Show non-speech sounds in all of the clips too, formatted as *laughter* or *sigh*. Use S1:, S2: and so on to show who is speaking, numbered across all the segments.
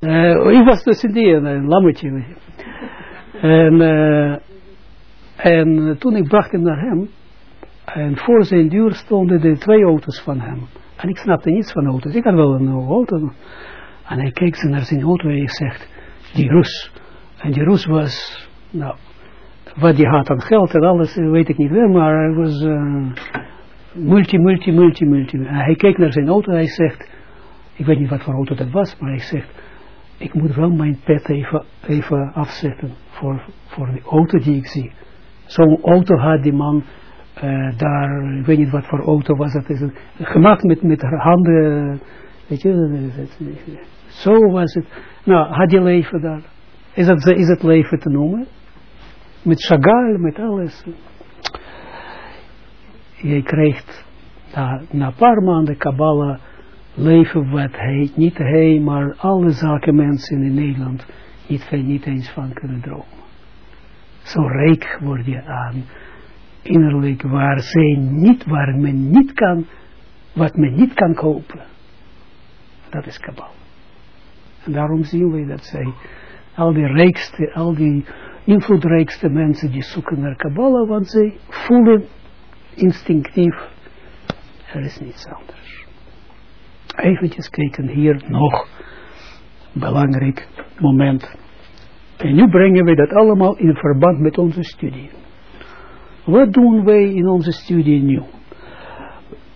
S1: Uh, ik was tussen die een lammetje. En, uh, en toen ik bracht hem naar hem, en voor zijn deur stonden de twee auto's van hem. En ik snapte niets van auto's. Ik had wel een auto. En hij keek naar zijn auto en hij zegt, die Rus. En die Rus was, nou, wat die had aan geld en alles, weet ik niet meer, maar hij was multi, multi, multi, multi. En hij keek naar zijn auto en hij zegt, ik weet niet wat voor auto dat was, maar hij zegt, ik moet wel mijn pet even, even afzetten voor, voor de auto die ik zie. Zo'n auto had die man uh, daar, ik weet niet wat voor auto was dat, is gemaakt met, met handen, weet je, zo was het. Nou, had je leven daar. Is dat, is het leven te noemen? Met Chagall, met alles. Je krijgt na, na een paar maanden Kabbalah leven wat hij, niet hij, maar alle zaken mensen in Nederland niet, niet eens van kunnen dromen. Zo rijk word je aan innerlijk waar zij niet, waar men niet kan, wat men niet kan kopen. Dat is Kabbalah. En daarom zien we dat zij, al die rijkste, al die invloedrijkste mensen die zoeken naar Kabbalah, want zij voelen instinctief, er is niets anders. Eventjes kijken hier nog, belangrijk moment. En nu brengen we dat allemaal in verband met onze studie. Wat doen wij in onze studie nu?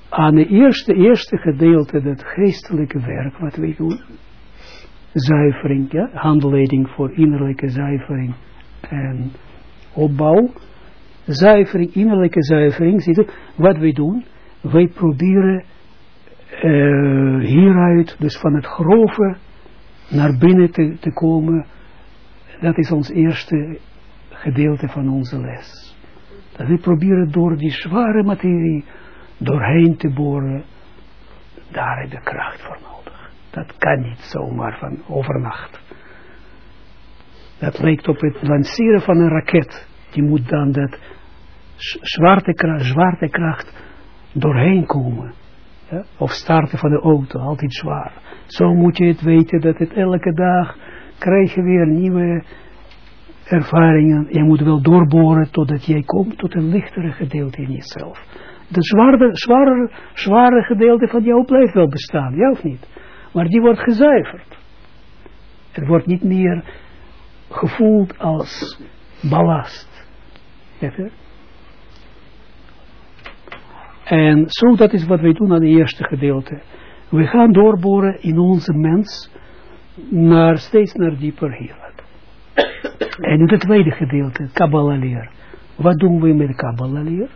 S1: Aan het eerste, eerste gedeelte, dat geestelijke werk wat wij doen, zuivering, ja, handleiding voor innerlijke zuivering en opbouw, zuivering, innerlijke zuivering, ziet wat wij doen, wij proberen uh, hieruit, dus van het grove, naar binnen te, te komen, dat is ons eerste gedeelte van onze les. Dat we proberen door die zware materie doorheen te boren, daar heb je kracht voor nodig. Dat kan niet zomaar van overnacht. Dat lijkt op het lanceren van een raket. Die moet dan dat zwaartekracht, zwaartekracht doorheen komen. Ja? Of starten van de auto, altijd zwaar. Zo moet je het weten dat het elke dag krijg je weer nieuwe ervaringen. Je moet wel doorboren totdat jij komt tot een lichtere gedeelte in jezelf. De zware, zware, zware gedeelte van jou blijft wel bestaan, ja of niet? Maar die wordt gezuiverd. Het wordt niet meer gevoeld als ballast. En zo dat is wat wij doen aan het eerste gedeelte. We gaan doorboren in onze mens naar steeds naar dieper hier. En in het tweede gedeelte, Kabbalah leer. Wat doen we met Kabbalah leer?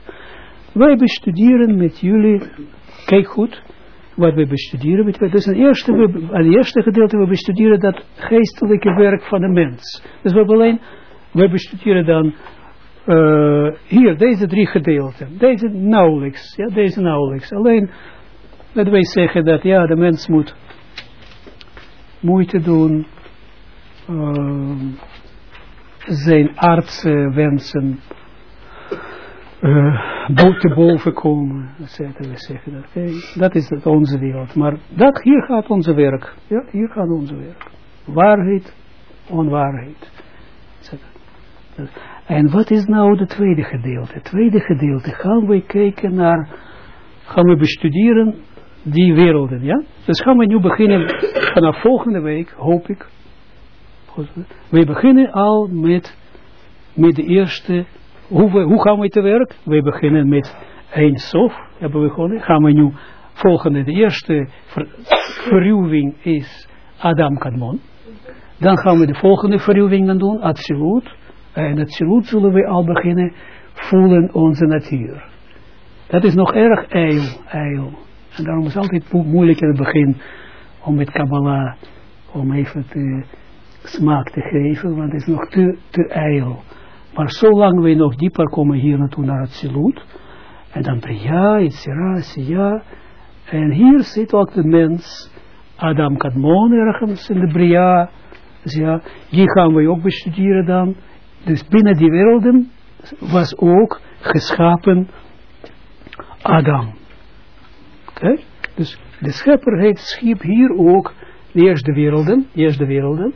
S1: Wij bestuderen met jullie, kijk goed, wat we bestuderen. Dus het eerste, eerste gedeelte, we bestuderen dat geestelijke werk van de mens. Dus we hebben alleen, we bestuderen dan uh, hier, deze drie gedeelten. Deze nauwelijks, ja, deze nauwelijks. Alleen, dat wij zeggen dat, ja, de mens moet moeite doen, uh, zijn aardse wensen uh, te boven komen, We zeggen dat. Dat is het, onze wereld. Maar dat, hier gaat onze werk. Ja, hier gaat onze werk. Waarheid, onwaarheid. En wat is nou het tweede gedeelte? Het tweede gedeelte gaan we kijken naar, gaan we bestuderen die werelden, ja? Dus gaan we nu beginnen, vanaf volgende week, hoop ik, we beginnen al met, met de eerste, hoe, hoe gaan we te werk? We beginnen met een sof, hebben we begonnen, gaan we nu volgende, de eerste ver, verruwing is Adam Kadmon. Dan gaan we de volgende verruwing dan doen, Absoluut. En Absoluut zullen we al beginnen voelen onze natuur. Dat is nog erg eil, eil. En daarom is het altijd moeilijk in het begin om met Kabbalah, om even te smaak te geven, want het is nog te, te ijl. Maar zolang we nog dieper komen hier naartoe naar het siloet, en dan Bria, Yitzira, ja, en hier zit ook de mens, Adam Kadmon ergens in de Bria, ja, die gaan we ook bestuderen dan. Dus binnen die werelden was ook geschapen Adam. Dus de schepper heeft schiep hier ook de werelden, eerst de werelden.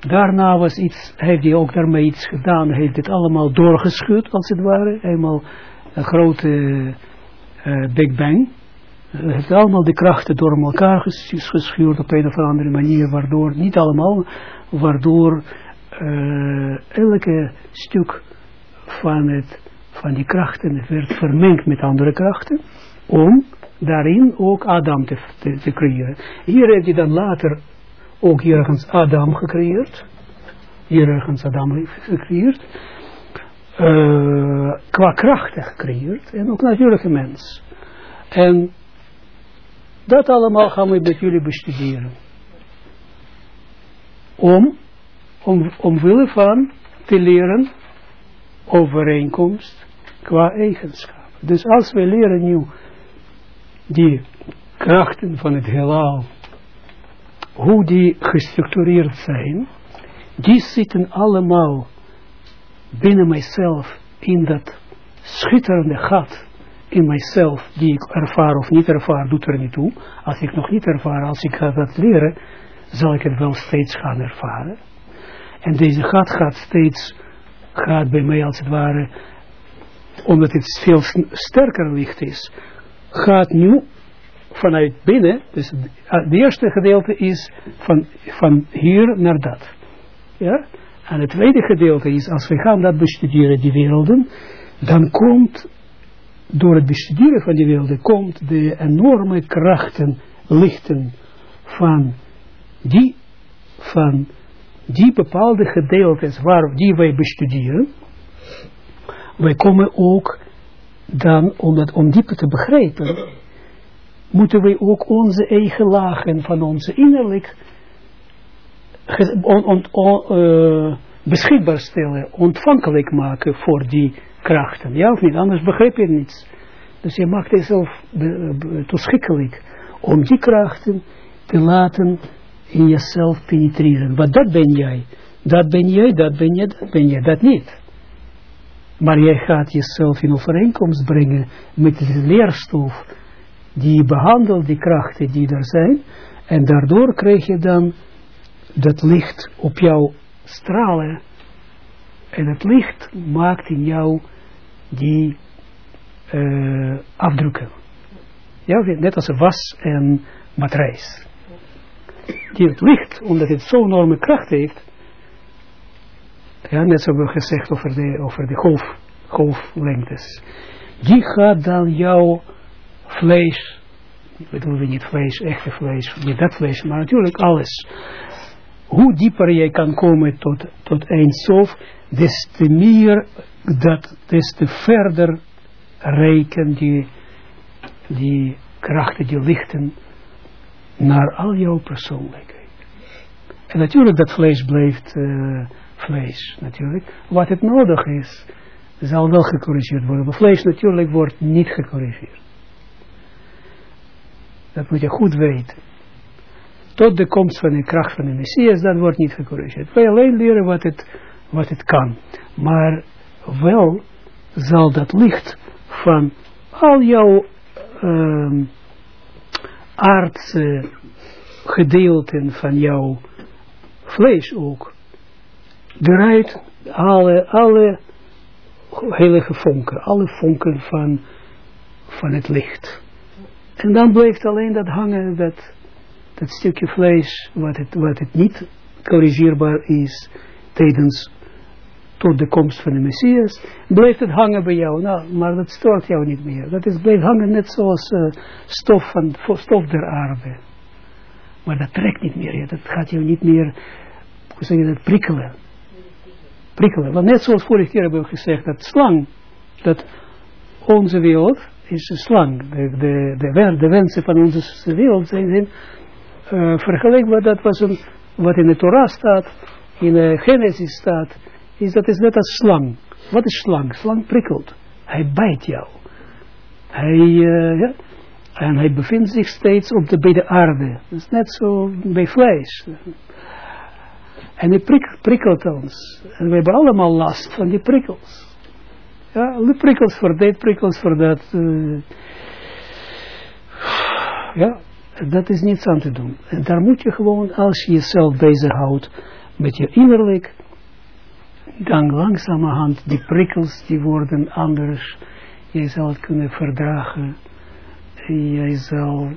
S1: Daarna was iets, heeft hij ook daarmee iets gedaan, heeft dit allemaal doorgeschud, als het ware. Eenmaal een grote uh, Big Bang. Hij heeft allemaal de krachten door elkaar geschuurd op een of andere manier, waardoor, niet allemaal, waardoor uh, elke stuk van, het, van die krachten werd vermengd met andere krachten, om daarin ook Adam te, te, creëren. Hier heeft hij dan later ook ergens Adam gecreëerd. Hier ergens Adam gecreëerd. Uh, qua krachten gecreëerd. En ook natuurlijk een mens. En dat allemaal gaan we met jullie bestuderen. Om, om, omwille van te leren overeenkomst qua eigenschap. Dus als we leren nu die krachten van het heelal, hoe die gestructureerd zijn, die zitten allemaal binnen mijzelf in dat schitterende gat in mijzelf, die ik ervaar of niet ervaar, doet er niet toe. Als ik nog niet ervaar, als ik ga dat leren, zal ik het wel steeds gaan ervaren. En deze gat gaat steeds, gaat bij mij als het ware, omdat het veel sterker licht is, gaat nu vanuit binnen, dus het eerste gedeelte is van, van hier naar dat. Ja? En het tweede gedeelte is, als we gaan dat bestuderen, die werelden, dan komt, door het bestuderen van die werelden, komt de enorme krachten, lichten van die, van die bepaalde gedeeltes waar, die wij bestuderen, wij komen ook dan, om dat om dieper te begrijpen, moeten wij ook onze eigen lagen van onze innerlijk on, on, uh, beschikbaar stellen, ontvankelijk maken voor die krachten. Ja of niet? Anders begrijp je niets. Dus je maakt jezelf toeschikkelijk om die krachten te laten in jezelf penetreren. Want dat ben jij. Dat ben jij, dat ben je, dat ben je, dat niet. Maar jij gaat jezelf in overeenkomst brengen met de leerstof die behandelt die krachten die er zijn. En daardoor krijg je dan dat licht op jou stralen. En het licht maakt in jou die uh, afdrukken. Ja, net als een was en matrijs. Die het licht, omdat het zo'n enorme kracht heeft, ja, net zoals we gezegd over de, over de golf, golflengtes, die gaat dan jouw vlees, bedoel we niet vlees, echte vlees, niet dat vlees, maar natuurlijk alles. Hoe dieper je kan komen tot, tot sof, des te meer dat, des te verder reiken die, die krachten, die lichten naar al jouw persoonlijkheid. En natuurlijk dat vlees blijft uh, vlees, natuurlijk. Wat het nodig is, zal wel gecorrigeerd worden. Maar vlees natuurlijk wordt niet gecorrigeerd. Dat moet je goed weten. Tot de komst van de kracht van de Messias, dat wordt niet gecorrigeerd. Wij alleen leren wat het, wat het kan. Maar wel zal dat licht van al jouw um, aardse gedeelten van jouw vlees ook, eruit alle, alle heilige vonken, alle vonken van, van het licht. En dan blijft alleen dat hangen, dat, dat stukje vlees, wat het, wat het niet corrigeerbaar is tijdens tot de komst van de Messias, blijft het hangen bij jou. Nou, maar dat stoort jou niet meer. Dat is, blijft hangen net zoals uh, stof, van, stof der aarde. Maar dat trekt niet meer. Dat gaat jou niet meer, hoe zeg dat, prikkelen. Prikkelen. Want net zoals vorige keer hebben we gezegd, dat slang, dat onze wereld, is een slang. De, de, de, de wensen van onze wereld zijn, uh, vergelijkbaar. Dat was een, wat in de Torah staat, in de Genesis staat, is dat is net als slang. Wat is slang? Slang prikkelt. Hij bijt jou. Hij, uh, ja, en hij bevindt zich steeds op de, bij de aarde. Dat is net zo bij vlees. En hij prik, prikkelt ons. En we hebben allemaal last van die prikkels. Ja, alle prikkels voor dit, prikkels voor dat. Uh, ja, dat is niets aan te doen. En daar moet je gewoon, als je jezelf bezighoudt met je innerlijk, dan langzamerhand die prikkels die worden anders. Je zal het kunnen verdragen. Jij zal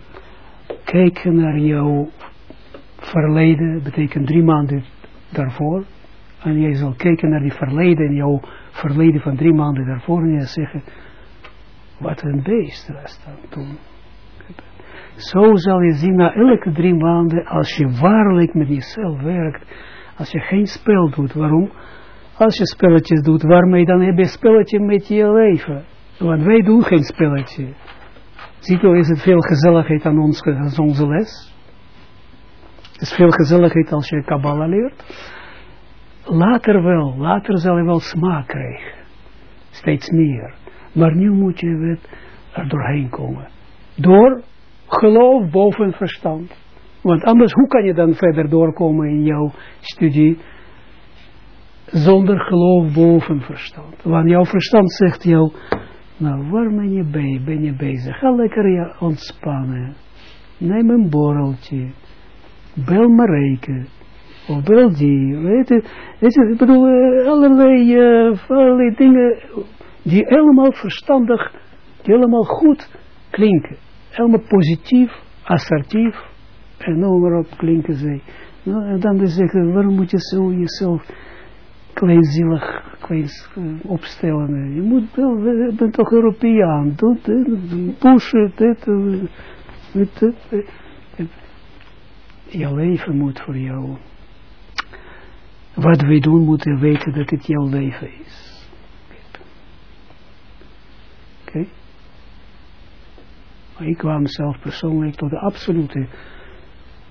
S1: kijken naar jouw verleden, betekent drie maanden daarvoor. En jij zal kijken naar die verleden en jouw verleden van drie maanden daarvoor en je zeggen, wat een beest was dan toen. Zo zal je zien na elke drie maanden, als je waarlijk met jezelf werkt, als je geen spel doet. Waarom? Als je spelletjes doet, waarmee dan heb je spelletje met je leven. Want wij doen geen spelletje. Ziet u, is het veel gezelligheid aan, ons, onze les? is veel gezelligheid als je Kabbalah leert. Later wel, later zal je wel smaak krijgen. Steeds meer. Maar nu moet je er doorheen komen. Door geloof boven verstand. Want anders, hoe kan je dan verder doorkomen in jouw studie? Zonder geloof boven verstand. Want jouw verstand zegt jou, nou waar ben je bij, ben je bezig? Ga lekker je ontspannen. Neem een borreltje. Bel Marijke. Of bel die. Weet je, ik bedoel, uh, allerlei, uh, allerlei dingen die helemaal verstandig, die helemaal goed klinken. Helemaal positief, assertief, en noem maar op klinken zij. Nou, en dan zeggen, waarom moet je zo jezelf kleinzielig klein, uh, opstellen? Je moet wel, je bent toch Europeaan, doe dit, pushen, dit, dit, dit. Leven moet voor jou, wat wij doen, moeten weten dat het jouw leven is. Oké? Maar ik kwam zelf persoonlijk tot de absolute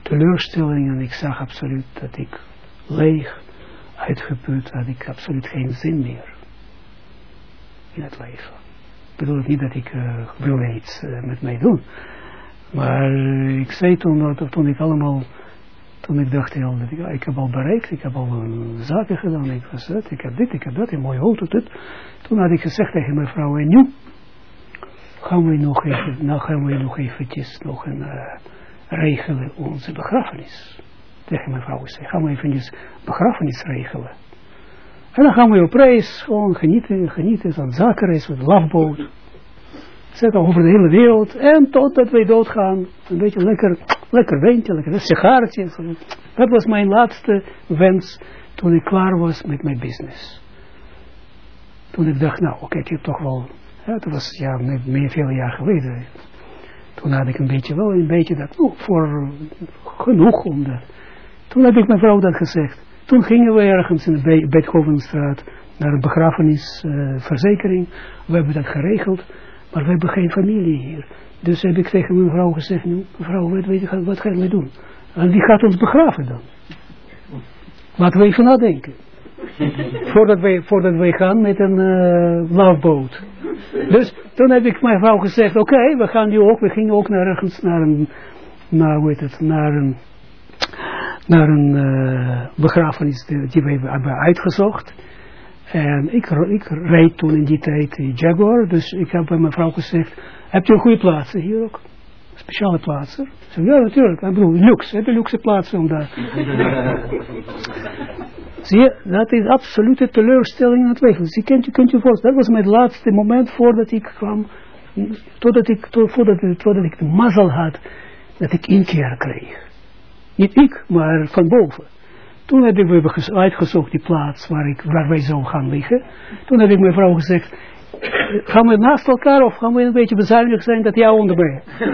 S1: teleurstelling en ik zag absoluut dat ik leeg, uitgeput, had ik absoluut geen zin meer in het leven. Ik bedoel niet dat ik uh, wil iets uh, met mij doen. Maar uh, ik zei toen, dat, toen ik allemaal, toen ik dacht, ja, dat ik, ik heb al bereikt, ik heb al zaken gedaan, ik was het, ik heb dit, ik heb dat, een mooie auto, dit. Toen had ik gezegd tegen mijn vrouw, en nu gaan we nog even, nou gaan we nog eventjes nog een regelen onze begrafenis. Tegen mijn vrouw zei, gaan we eventjes begrafenis regelen. En dan gaan we op reis, gewoon genieten, genieten van zakenreis, met lafboot. Zeker over de hele wereld. En totdat wij doodgaan, een beetje lekker, lekker windje, lekker sigaartje. Dat was mijn laatste wens toen ik klaar was met mijn business. Toen ik dacht, nou oké, okay, ik heb toch wel, ja, was ja, meer veel jaar geleden. Toen had ik een beetje wel, een beetje dat, oh, voor genoeg om dat. Toen heb ik mijn vrouw dat gezegd. Toen gingen we ergens in de Beethovenstraat naar een begrafenisverzekering. We hebben dat geregeld, maar we hebben geen familie hier. Dus heb ik tegen mijn vrouw gezegd, nu, mevrouw, wat, weet wat gaan we doen? En wie gaat ons begraven dan? Laten we even nadenken. *laughs* voordat, wij, voordat wij gaan met een uh. Dus toen heb ik mijn vrouw gezegd, oké, we gaan nu ook, we gingen ook naar ergens naar een, naar, hoe heet het, naar een, naar een uh, begrafenis die we hebben uitgezocht. En ik, ik reed toen in die tijd in Jaguar, dus ik heb bij mijn vrouw gezegd, heb je een goede plaats hier ook? Speciale plaatsen? Zeg, ja, natuurlijk. Ik bedoel, luxe. Heb je luxe plaatsen om daar? *laughs* Zie je, dat is absolute teleurstelling aan het. Dus je kunt, je kunt je voorstellen, dat was mijn laatste moment voordat ik kwam, totdat ik, tot, voordat, totdat ik de mazzel had, dat ik inkeer kreeg. Niet ik, maar van boven. Toen heb ik we uitgezocht die plaats waar, ik, wij zo gaan liggen. Toen heb ik mijn vrouw gezegd, gaan we naast elkaar of gaan we een beetje bezuinig zijn dat jou onder mij? *laughs*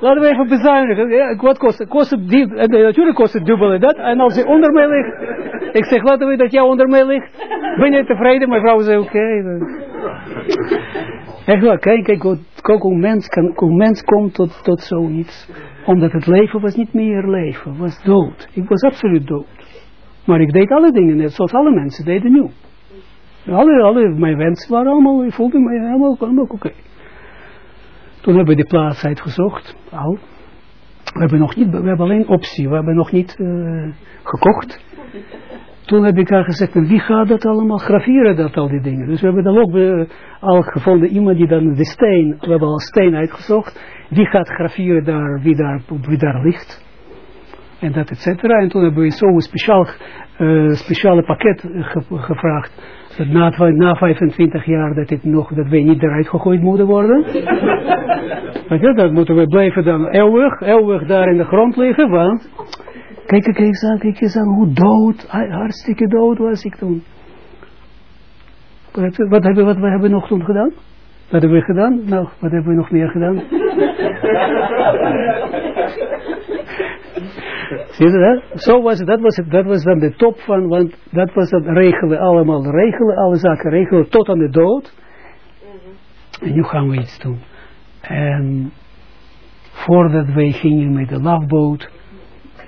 S1: Laten we even bezuinigen. Wat kost het? Kost die, en natuurlijk kost het dubbel en dat. En als hij onder mij ligt, ik zeg, laten we dat jou onder mij ligt. Ben je tevreden? Mijn vrouw zei, oké. Echt wel, kijk, kijk hoe, mens kan, mens komt tot, tot zoiets. Omdat het leven was niet meer leven, was dood. Ik was absoluut dood. Maar ik deed alle dingen net zoals alle mensen deden nu. Alle, alle mijn wensen waren allemaal, ik voelde me helemaal, helemaal oké. Toen hebben we de plaats uitgezocht, al. We hebben nog niet, we hebben alleen optie, we hebben nog niet uh, gekocht. Toen heb ik haar gezegd, wie gaat dat allemaal graveren, dat al die dingen. Dus we hebben dan ook uh, al gevonden, iemand die dan de steen, we hebben al steen uitgezocht, wie gaat graveren daar, wie daar, wie daar ligt. En dat et cetera. En toen hebben we zo'n speciaal, uh, speciale pakket ge gevraagd, dat na, na 25 jaar dat, het nog, dat wij niet eruit gegooid moeten worden. *laughs* dat moeten we blijven dan eeuwig, eeuwig daar in de grond liggen, want Kijk, kijk eens aan, kijk eens aan hoe dood, hartstikke dood was ik toen. Wat, wat, hebben, wat we hebben nog toen gedaan? Wat hebben we gedaan? Nou, wat hebben we nog meer gedaan? *laughs* Zie je dat? Zo was het, dat was het, dat was dan de top van, want dat was het regelen, allemaal regelen, alle zaken regelen tot aan de dood. En nu gaan we iets doen. En voordat wij gingen met de lafboot,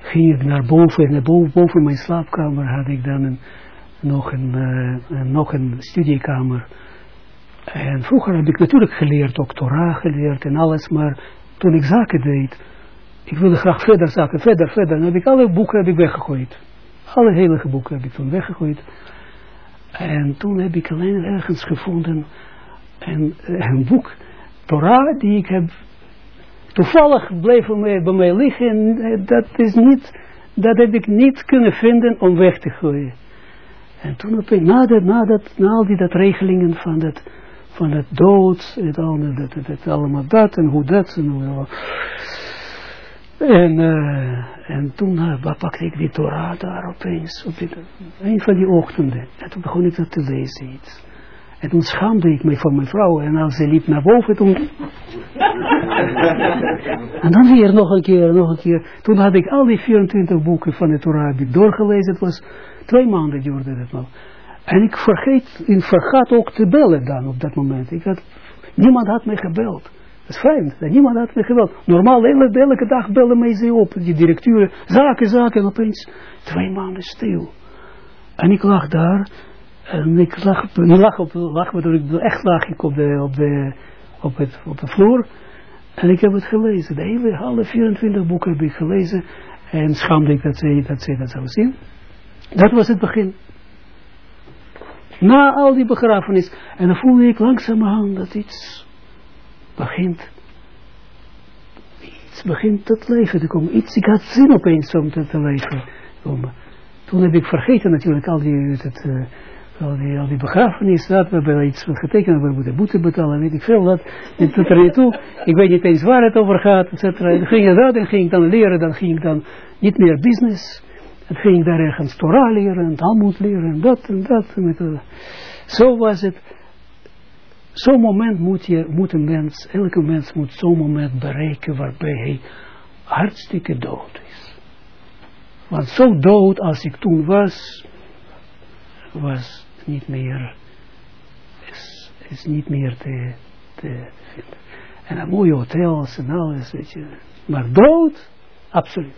S1: ging ik naar boven, naar boven, mijn slaapkamer had ik dan een, nog, een, uh, nog een studiekamer. En vroeger heb ik natuurlijk geleerd, ook Torah geleerd en alles, maar toen ik zaken deed, ik wilde graag verder zaken, verder, verder. Dan heb ik alle boeken heb ik weggegooid. Alle heilige boeken heb ik toen weggegooid. En toen heb ik alleen ergens gevonden een, een boek, Torah, die ik heb toevallig bleef bij mij liggen en eh, dat is niet, dat heb ik niet kunnen vinden om weg te gooien. En toen op een, na, dat, na, dat, al die dat regelingen van dat, van het dood, en al, dat, dat, dat, allemaal dat en hoe dat en hoe en, uh, en toen uh, pakte ik die Torah daar opeens, op een van die ochtenden. En toen begon ik dat te lezen. En toen schaamde ik me voor mijn vrouw. En als ze liep naar boven, toen... *laughs* en dan weer nog een keer, nog een keer. Toen had ik al die 24 boeken van de Torah doorgelezen. Het was twee maanden duurde het nog. En ik vergeet, ik vergat ook te bellen dan op dat moment. Ik had, niemand had me gebeld. Dat is vreemd, dat niemand had me gebeld. Normaal, elke, elke dag bellen mij ze op, die directeur, zaken, zaken, en opeens twee maanden stil. En ik lag daar, en ik lag, ik lag op, lag, ik, echt lag ik op de, op de, op het, op de vloer. En ik heb het gelezen. De hele, alle 24 boeken heb ik gelezen. En schaamde ik dat ze dat, ze dat zou zien. Dat was het begin. Na al die begrafenis. En dan voelde ik langzamerhand dat iets begint. Iets begint tot leven te komen. Iets, ik had zin opeens om te, te leven. Toen heb ik vergeten natuurlijk al die, het, uh, al die, al die begrafenis, dat, we hebben iets getekend, we moeten boete betalen, weet ik veel, dat, en tot er naartoe, ik weet niet eens waar het over gaat, et cetera. En ging dat, en ging ik dan leren, dan ging ik dan niet meer business, en ging ik daar ergens Torah leren, en Talmud leren, en dat, en dat, met, uh, zo was het, zo'n moment moet, je, moet een mens, elke mens moet zo'n moment bereiken, waarbij hij hartstikke dood is. Want zo dood als ik toen was, was niet meer, is, is niet meer te, te vinden. En een mooie hotels en alles, weet je. Maar dood, absoluut.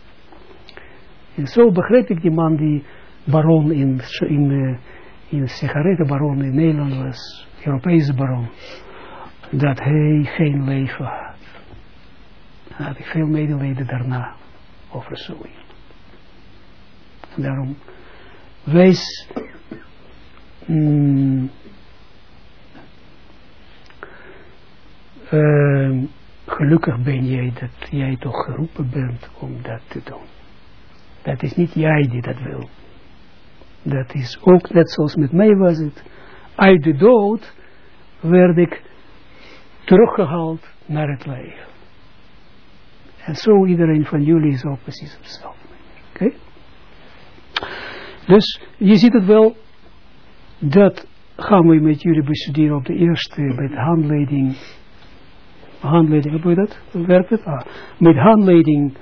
S1: En zo begreep ik die man die baron in, in, uh, in sigarettenbaron in Nederland was, Europese baron, dat hij geen leven had. Dan had ik veel medelijden daarna over zoiets. Daarom, wees mm, uh, gelukkig ben jij dat jij toch geroepen bent om dat te doen. Dat is niet jij die dat wil. Dat is ook net zoals met mij was het. Uit de dood werd ik teruggehaald naar het leven. En zo iedereen van jullie is ook precies manier. Oké? Dus je ziet het wel dat gaan we met jullie bestuderen op de eerste, met handleiding. Handleiding, hoe dat? Werkt het? Ah, met handleiding,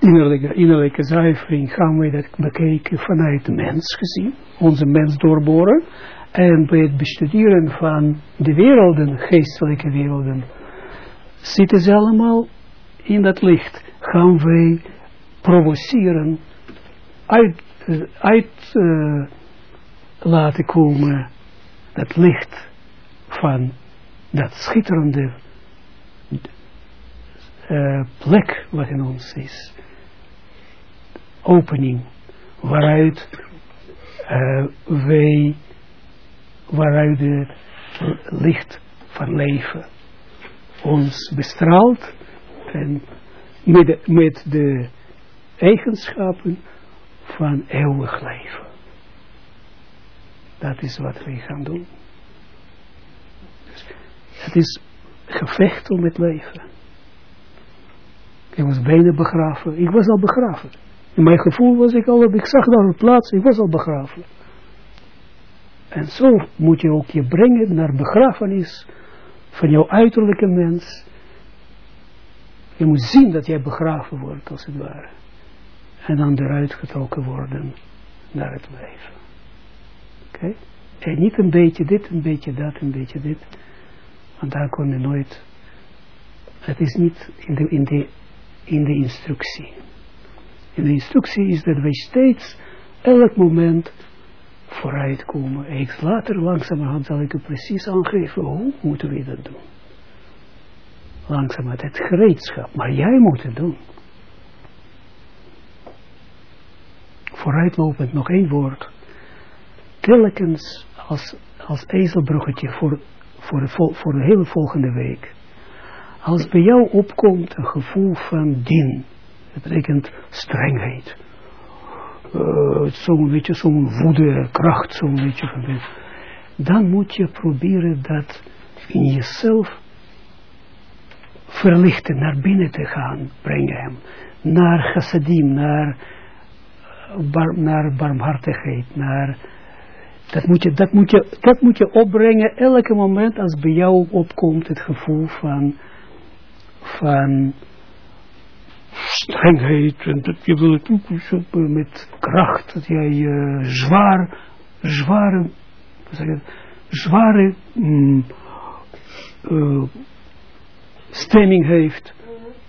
S1: innerlijke, innerlijke zuivering, gaan we dat bekijken vanuit de mens gezien. Onze mens doorboren. En bij het bestuderen van de werelden, geestelijke werelden, zitten ze allemaal in dat licht. Gaan wij provoceren, uit, uh, uit uh, laten komen dat licht van dat schitterende uh, plek wat in ons is. Opening, waaruit uh, wij, waaruit het licht van leven ons bestraalt en met met de eigenschappen van eeuwig leven. Dat is wat wij gaan doen. Het is gevecht om het leven. Ik was bijna begraven. Ik was al begraven. In mijn gevoel was ik al, ik zag daar een plaats, ik was al begraven. En zo moet je ook je brengen naar begrafenis van jouw uiterlijke mens. Je moet zien dat jij begraven wordt, als het ware. En dan eruit getrokken worden naar het leven. En niet een beetje dit, een beetje dat, een beetje dit. Want daar kom je nooit. Het is niet in de, in de, in de instructie. In de instructie is dat wij steeds, elk moment, vooruitkomen. En later, langzamerhand, zal ik u precies aangeven hoe moeten we dat doen. Langzamerhand, het gereedschap. Maar jij moet het doen. Vooruitlopend, nog één woord. Telkens als, als ezelbruggetje voor, voor, de, voor de hele volgende week. Als bij jou opkomt een gevoel van din dat betekent strengheid. Uh, zo'n beetje zo'n woede, kracht, zo'n beetje van Dan moet je proberen dat in jezelf verlichten, naar binnen te gaan, brengen hem. Naar chassadim, naar, bar, naar barmhartigheid, naar... Dat moet, je, dat, moet je, dat moet je opbrengen elke moment als bij jou opkomt het gevoel van, van strengheid. En dat je wil het met kracht, dat jij uh, zwaar, zware, zware mm, uh, stemming heeft,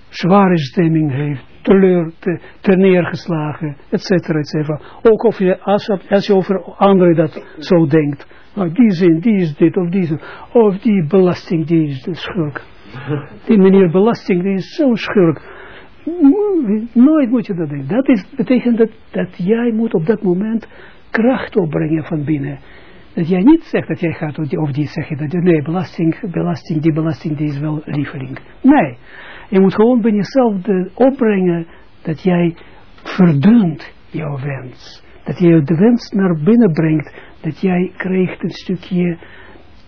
S1: zware stemming heeft, teleur, te, te neergeslagen, et cetera, et cetera. Ook of je, als, als je over anderen dat zo denkt, nou, die zin, die is dit, of die, of die belasting, die is de schurk. Die meneer belasting, die is zo schurk Nooit moet je dat denken. Dat is, betekent dat, dat jij moet op dat moment kracht opbrengen van binnen. Dat jij niet zegt dat jij gaat, of die zeg je dat, nee, belasting, belasting, die belasting, die is wel lieveling. Nee, je moet gewoon bij jezelf de, opbrengen dat jij verdunt jouw wens. Dat je de wens naar binnen brengt, dat jij krijgt een stukje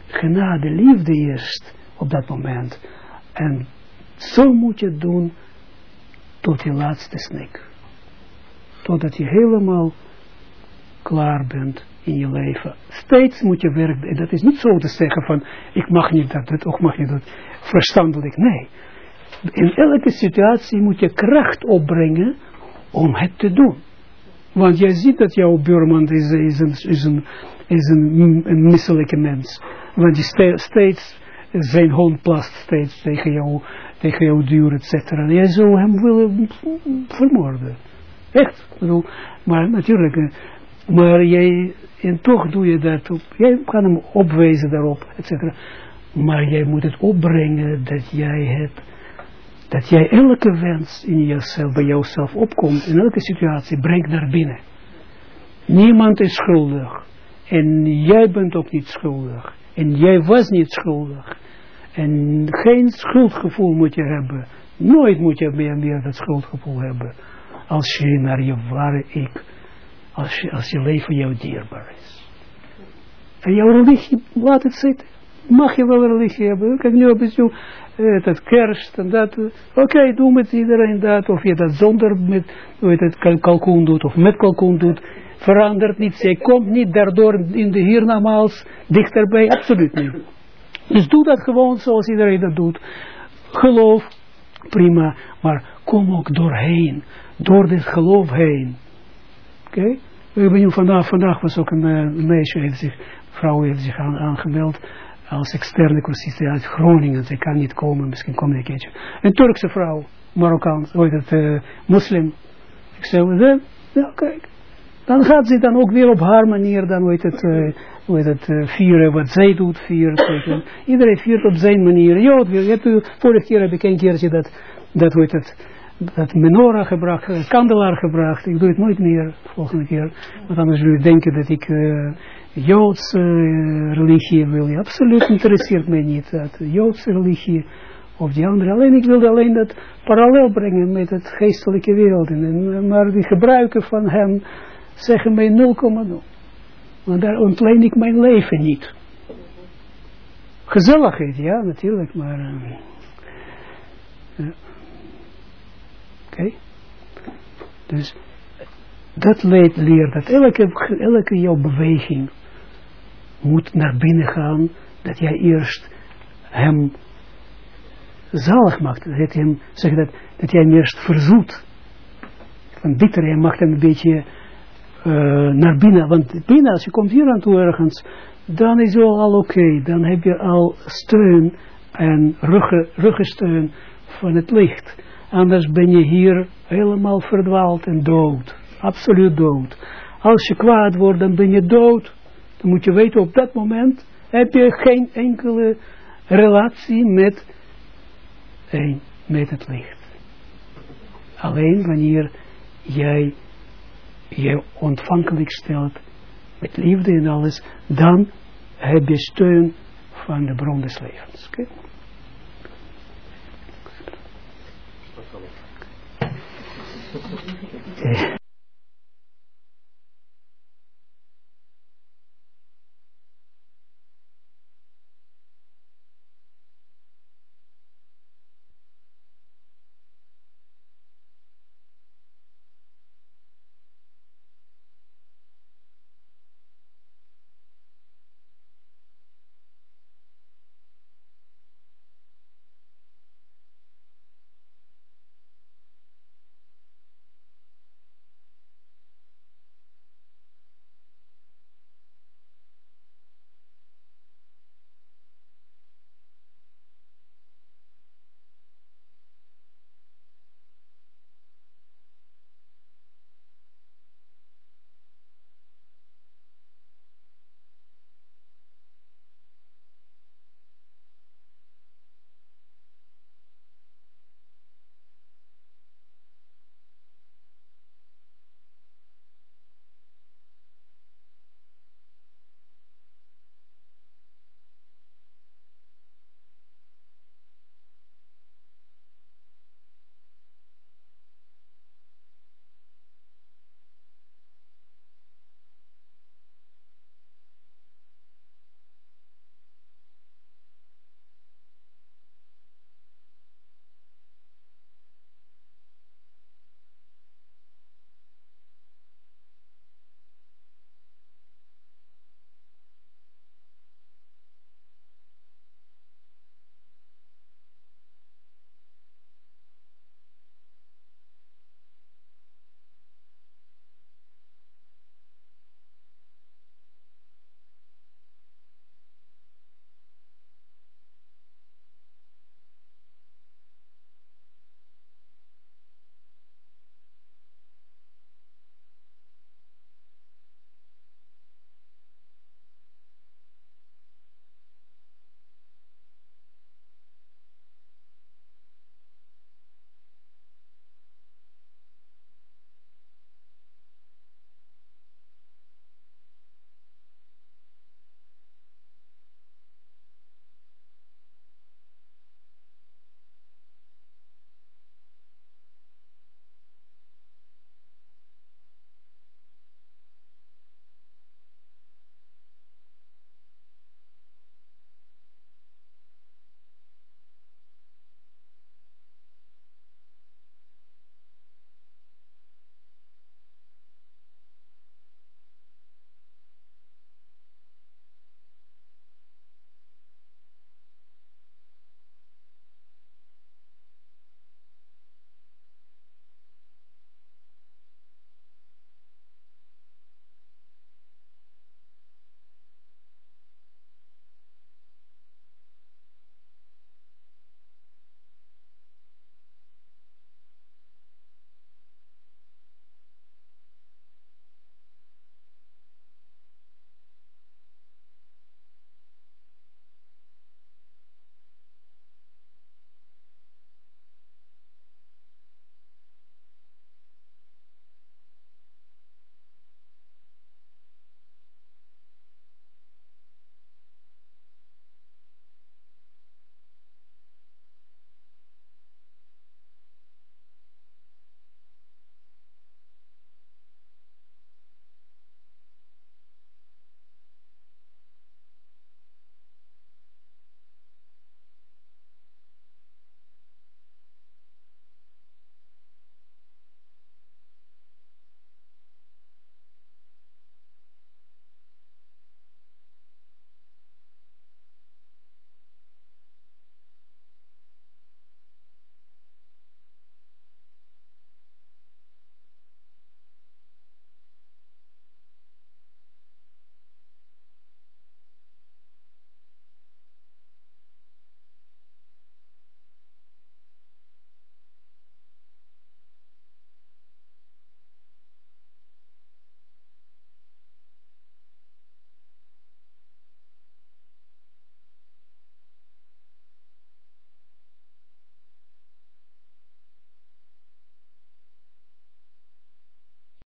S1: genade, liefde eerst op dat moment. En zo moet je het doen tot je laatste snik. Totdat je helemaal klaar bent in je leven. Steeds moet je werken. En dat is niet zo te zeggen van, ik mag niet dat, dat of mag niet dat. Verstandelijk, nee. In elke situatie moet je kracht opbrengen om het te doen. Want jij ziet dat jouw buurman is, is, een, is, een, is een, een mens. Want die steeds zijn hond plast steeds tegen jou tegen jouw duur, et cetera. Jij zou hem willen vermoorden. Echt. Maar natuurlijk, eh, maar jij, en toch doe je dat op, jij kan hem opwijzen daarop, et cetera. Maar jij moet het opbrengen dat jij het, dat jij elke wens in jezelf, bij jouzelf opkomt, in elke situatie, brengt naar binnen. Niemand is schuldig. En jij bent ook niet schuldig. En jij was niet schuldig. En geen schuldgevoel moet je hebben. Nooit moet je meer, meer dat schuldgevoel hebben. Als je naar je ware ik, als je, als je leven jou dierbaar is. En jouw religie, laat het zitten. Mag je wel een religie hebben. Kijk nu op het uh, dat kerst en dat. Oké, doe met iedereen dat. Of je dat zonder met hoe het, kalkoen doet of met kalkoen doet. Verandert niets. Je komt niet daardoor in de hiernamaals dichterbij. Absoluut niet. Dus doe dat gewoon zoals iedereen dat doet. Geloof, prima, maar kom ook doorheen. Door dit geloof heen. Oké? Okay? Vandaag, vandaag was ook een, eh, een meisje, heeft zich, vrouw heeft zich aan, aangemeld als externe cursiste uit Groningen. Ze kan niet komen, misschien komt een Turkse vrouw, Marokkaans, heet het, uh, moslim. Ik zei, ja kijk. Dan gaat ze dan ook weer op haar manier, dan weet het, uh, het, uh, vieren wat zij doet, vieren. Iedereen viert op zijn manier. Ja, vorige keer heb ik een keertje dat, dat heet het, dat menorah gebracht, kandelaar gebracht. Ik doe het nooit meer volgende keer. Want anders jullie denken dat ik Joodse religie wil. Absoluut interesseert mij niet. Dat Joodse religie of die andere. Alleen ik wilde alleen dat parallel brengen met het geestelijke wereld. En, maar die gebruiken van hem zeggen mij 0,0. Want daar ontleen ik mijn leven niet. Gezelligheid, ja, natuurlijk, maar... Oké? Dus dat leert, leert dat elke, elke jouw beweging moet naar binnen gaan, dat jij eerst hem zalig maakt. Dat, hem, zeg dat, dat jij hem eerst verzoet. Van bitter, je maakt hem een beetje uh, naar binnen. Want binnen, als je komt hier aan toe ergens, dan is het al oké. Dan heb je al steun en ruggen, ruggensteun van het licht. Anders ben je hier helemaal verdwaald en dood. Absoluut dood. Als je kwaad wordt, dan ben je dood. Moet je weten, op dat moment heb je geen enkele relatie met, met het licht. Alleen wanneer jij je ontvankelijk stelt met liefde en alles, dan heb je steun van de bron des levens. Okay.